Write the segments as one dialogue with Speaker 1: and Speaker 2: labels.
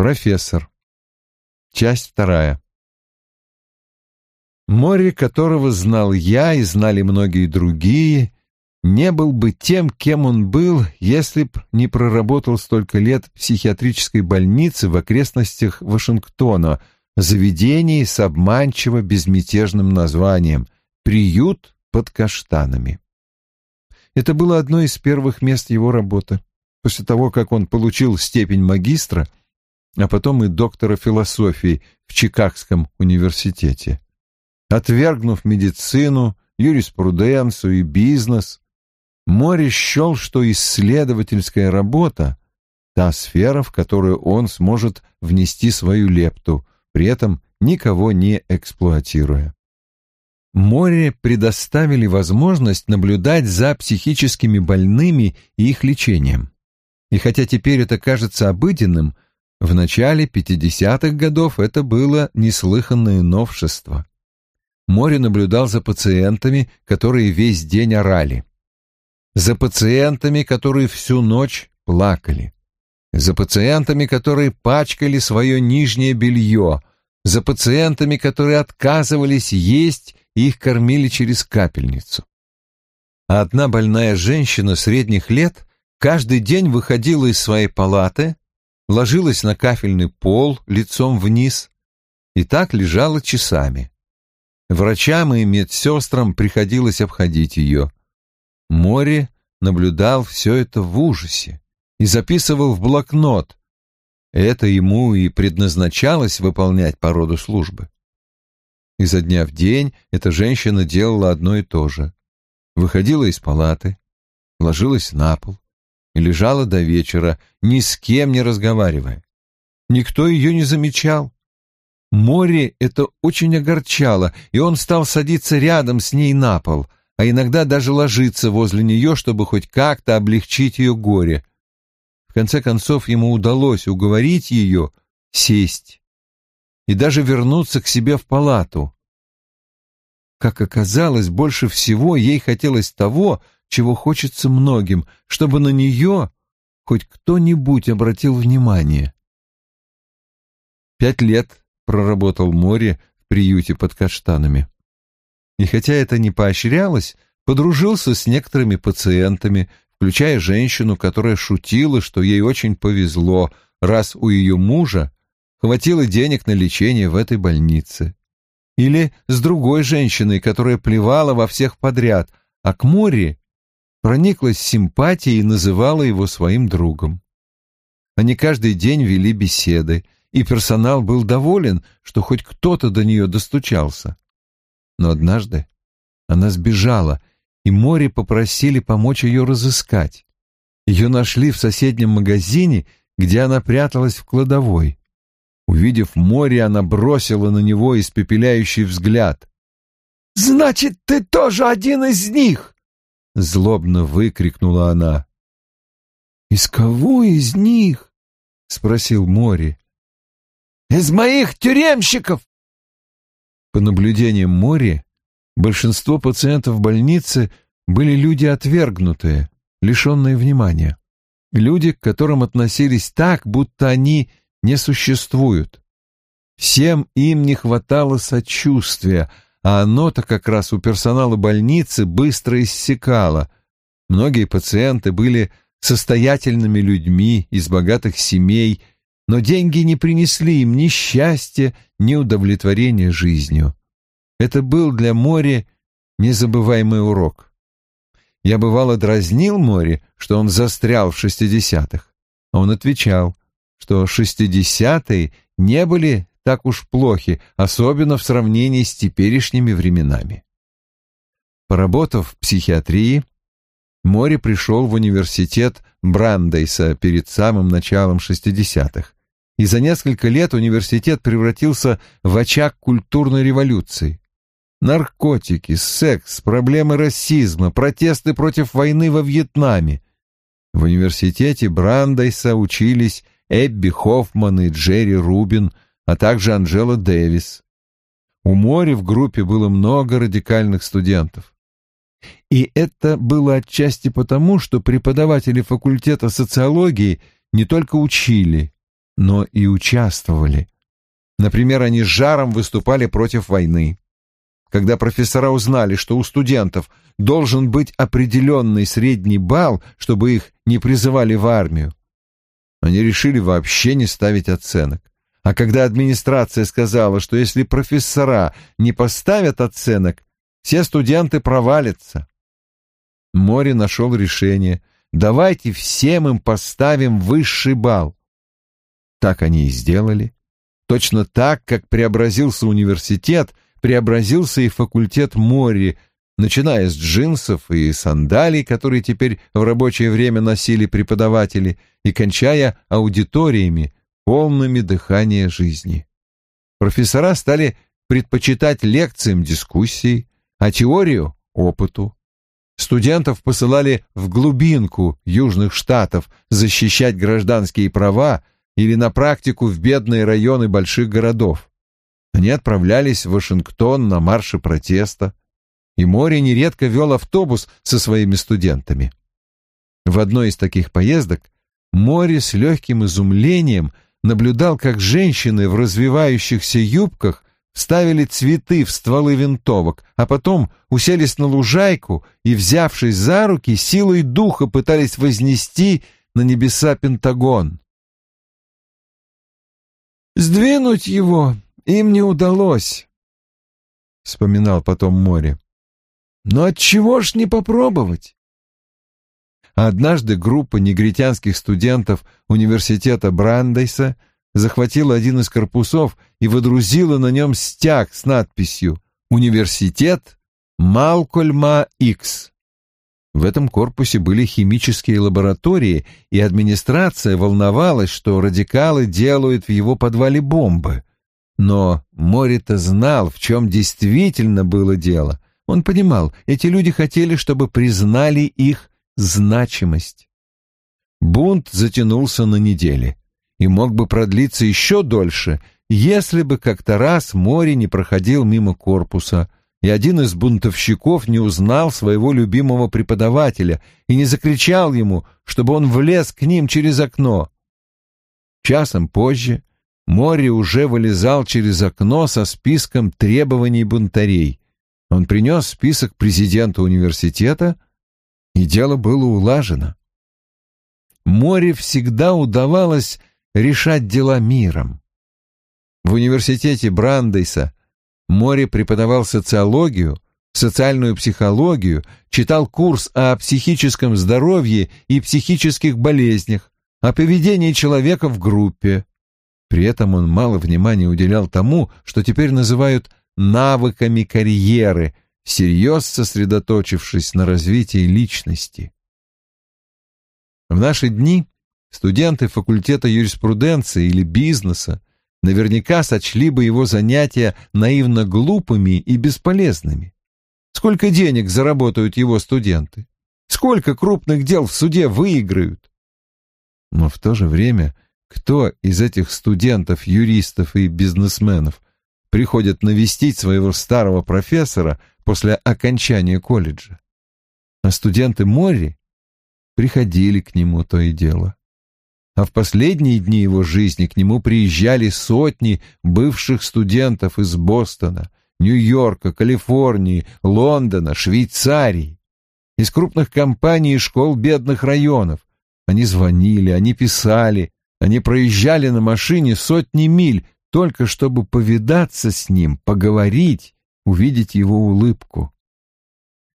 Speaker 1: Профессор. Часть вторая. Море, которого знал я и знали многие другие, не был бы тем, кем он был, если б не проработал столько лет в психиатрической больнице в окрестностях Вашингтона, заведении с обманчиво безмятежным названием «Приют под каштанами». Это было одно из первых мест его работы. После того, как он получил степень магистра, а потом и доктора философии в Чикагском университете. Отвергнув медицину, юриспруденцию и бизнес, Море счел, что исследовательская работа — та сфера, в которую он сможет внести свою лепту, при этом никого не эксплуатируя. Море предоставили возможность наблюдать за психическими больными и их лечением. И хотя теперь это кажется обыденным, в начале 50-х годов это было неслыханное новшество. Море наблюдал за пациентами, которые весь день орали. За пациентами, которые всю ночь плакали. За пациентами, которые пачкали свое нижнее белье. За пациентами, которые отказывались есть и их кормили через капельницу. А одна больная женщина средних лет каждый день выходила из своей палаты, ложилась на кафельный пол лицом вниз и так лежала часами. Врачам и медсестрам приходилось обходить ее. Море наблюдал все это в ужасе и записывал в блокнот. Это ему и предназначалось выполнять по роду службы. Изо дня в день эта женщина делала одно и то же. Выходила из палаты, ложилась на пол и лежала до вечера, ни с кем не разговаривая. Никто ее не замечал. Море это очень огорчало, и он стал садиться рядом с ней на пол, а иногда даже ложиться возле нее, чтобы хоть как-то облегчить ее горе. В конце концов ему удалось уговорить ее сесть и даже вернуться к себе в палату. Как оказалось, больше всего ей хотелось того, чего хочется многим, чтобы на нее хоть кто-нибудь обратил внимание. Пять лет проработал море в приюте под каштанами. И хотя это не поощрялось, подружился с некоторыми пациентами, включая женщину, которая шутила, что ей очень повезло, раз у ее мужа хватило денег на лечение в этой больнице. Или с другой женщиной, которая плевала во всех подряд, а к море прониклась симпатией и называла его своим другом. Они каждый день вели беседы, и персонал был доволен, что хоть кто-то до нее достучался. Но однажды она сбежала, и море попросили помочь ее разыскать. Ее нашли в соседнем магазине, где она пряталась в кладовой. Увидев море, она бросила на него испепеляющий взгляд. «Значит, ты тоже один из них!» — злобно выкрикнула она. «Из кого из них?» — спросил море. «Из моих тюремщиков!» По наблюдениям море, большинство пациентов в больнице были люди отвергнутые, лишенные внимания. Люди, к которым относились так, будто они не существуют. Всем им не хватало сочувствия, а оно-то как раз у персонала больницы быстро иссякало. Многие пациенты были состоятельными людьми из богатых семей, но деньги не принесли им ни счастья, ни удовлетворения жизнью. Это был для Мори незабываемый урок. Я бывало дразнил Мори, что он застрял в шестидесятых, а он отвечал, что шестидесятые не были так уж плохи, особенно в сравнении с теперешними временами. Поработав в психиатрии, Мори пришел в университет Брандейса перед самым началом 60-х, и за несколько лет университет превратился в очаг культурной революции. Наркотики, секс, проблемы расизма, протесты против войны во Вьетнаме. В университете Брандейса учились Эбби Хоффман и Джерри Рубин, а также Анжела Дэвис. У Мори в группе было много радикальных студентов. И это было отчасти потому, что преподаватели факультета социологии не только учили, но и участвовали. Например, они с жаром выступали против войны. Когда профессора узнали, что у студентов должен быть определенный средний балл, чтобы их не призывали в армию, они решили вообще не ставить оценок. А когда администрация сказала, что если профессора не поставят оценок, все студенты провалятся. Мори нашел решение. Давайте всем им поставим высший балл. Так они и сделали. Точно так, как преобразился университет, преобразился и факультет Мори, начиная с джинсов и сандалий, которые теперь в рабочее время носили преподаватели, и кончая аудиториями, полными дыхания жизни. Профессора стали предпочитать лекциям дискуссии, а теорию — опыту. Студентов посылали в глубинку южных штатов защищать гражданские права или на практику в бедные районы больших городов. Они отправлялись в Вашингтон на марши протеста, и море нередко вел автобус со своими студентами. В одной из таких поездок море с легким изумлением – наблюдал, как женщины в развивающихся юбках ставили цветы в стволы винтовок, а потом уселись на лужайку и, взявшись за руки, силой духа пытались вознести на небеса Пентагон. «Сдвинуть его им не удалось», — вспоминал потом море. «Но отчего ж не попробовать?» А однажды группа негритянских студентов университета Брандейса захватила один из корпусов и водрузила на нем стяг с надписью «Университет Малкольма Икс». В этом корпусе были химические лаборатории, и администрация волновалась, что радикалы делают в его подвале бомбы. Но Морита знал, в чем действительно было дело. Он понимал, эти люди хотели, чтобы признали их значимость. Бунт затянулся на недели и мог бы продлиться еще дольше, если бы как-то раз море не проходил мимо корпуса, и один из бунтовщиков не узнал своего любимого преподавателя и не закричал ему, чтобы он влез к ним через окно. Часом позже море уже вылезал через окно со списком требований бунтарей. Он принес список президента университета — и дело было улажено. Море всегда удавалось решать дела миром. В университете Брандейса Море преподавал социологию, социальную психологию, читал курс о психическом здоровье и психических болезнях, о поведении человека в группе. При этом он мало внимания уделял тому, что теперь называют навыками карьеры, всерьез сосредоточившись на развитии личности. В наши дни студенты факультета юриспруденции или бизнеса наверняка сочли бы его занятия наивно глупыми и бесполезными. Сколько денег заработают его студенты? Сколько крупных дел в суде выиграют? Но в то же время кто из этих студентов, юристов и бизнесменов приходит навестить своего старого профессора после окончания колледжа. А студенты Морри приходили к нему то и дело. А в последние дни его жизни к нему приезжали сотни бывших студентов из Бостона, Нью-Йорка, Калифорнии, Лондона, Швейцарии, из крупных компаний и школ бедных районов. Они звонили, они писали, они проезжали на машине сотни миль, только чтобы повидаться с ним, поговорить увидеть его улыбку.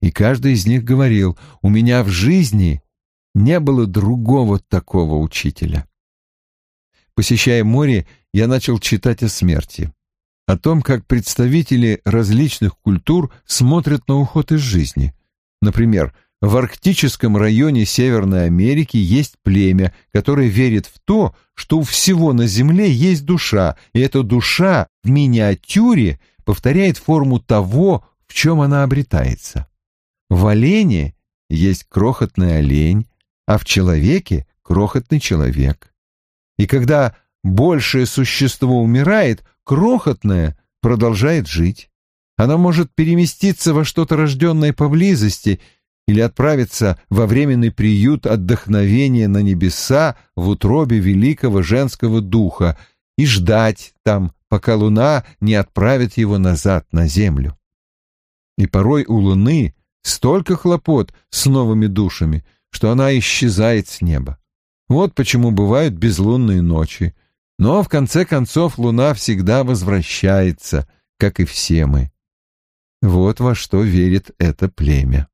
Speaker 1: И каждый из них говорил, у меня в жизни не было другого такого учителя. Посещая море, я начал читать о смерти, о том, как представители различных культур смотрят на уход из жизни. Например, в арктическом районе Северной Америки есть племя, которое верит в то, что у всего на Земле есть душа, и эта душа в миниатюре повторяет форму того, в чем она обретается. В олене есть крохотный олень, а в человеке крохотный человек. И когда большее существо умирает, крохотное продолжает жить. Оно может переместиться во что-то рожденное поблизости или отправиться во временный приют отдохновения на небеса в утробе великого женского духа и ждать там, пока луна не отправит его назад на землю. И порой у луны столько хлопот с новыми душами, что она исчезает с неба. Вот почему бывают безлунные ночи. Но в конце концов луна всегда возвращается, как и все мы. Вот во что верит это племя.